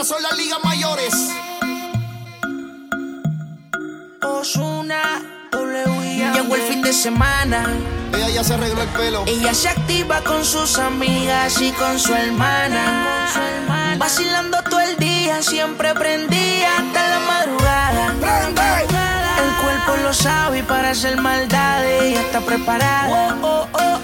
Estas son las ligas mayores. Osuna, w. Llegó el fin de semana. Ella ya se arregló el pelo. Ella se activa con sus amigas y con su hermana. Vacilando todo el día, siempre prendía hasta la madrugada. El cuerpo lo sabe y para hacer maldades ella está preparada. Oh, oh, oh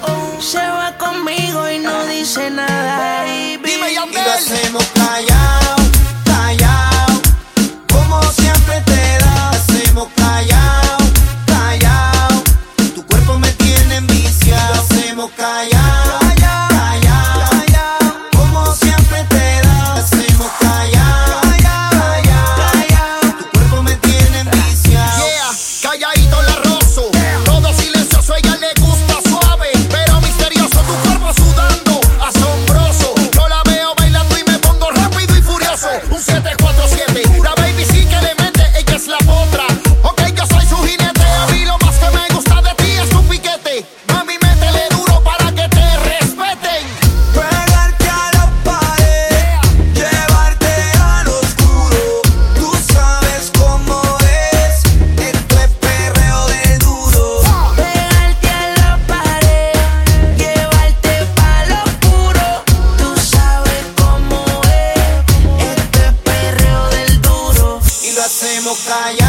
callado.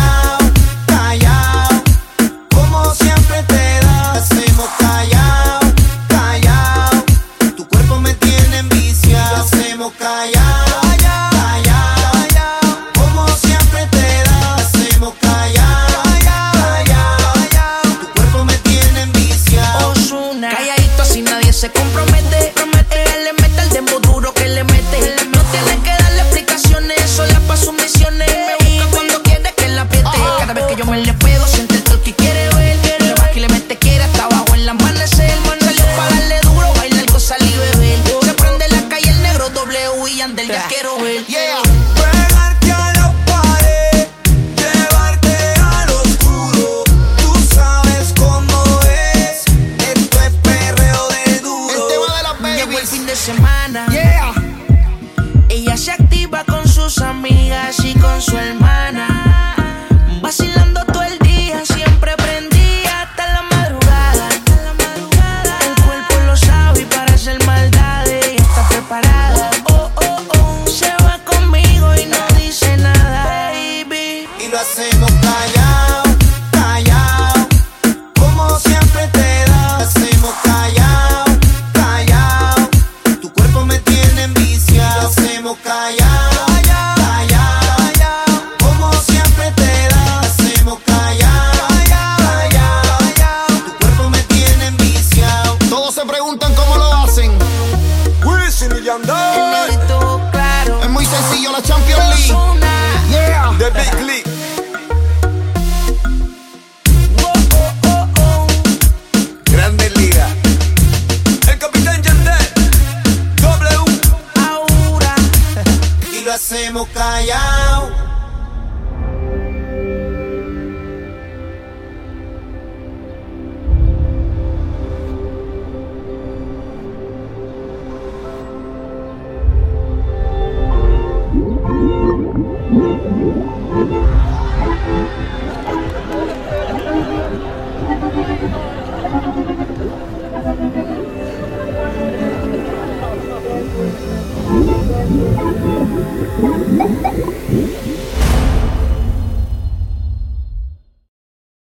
your mind. Es muy sencillo la Champions League, de Big League, grandes ligas, el capitán Jandel, doble una, y lo hacemos callado. Yeah.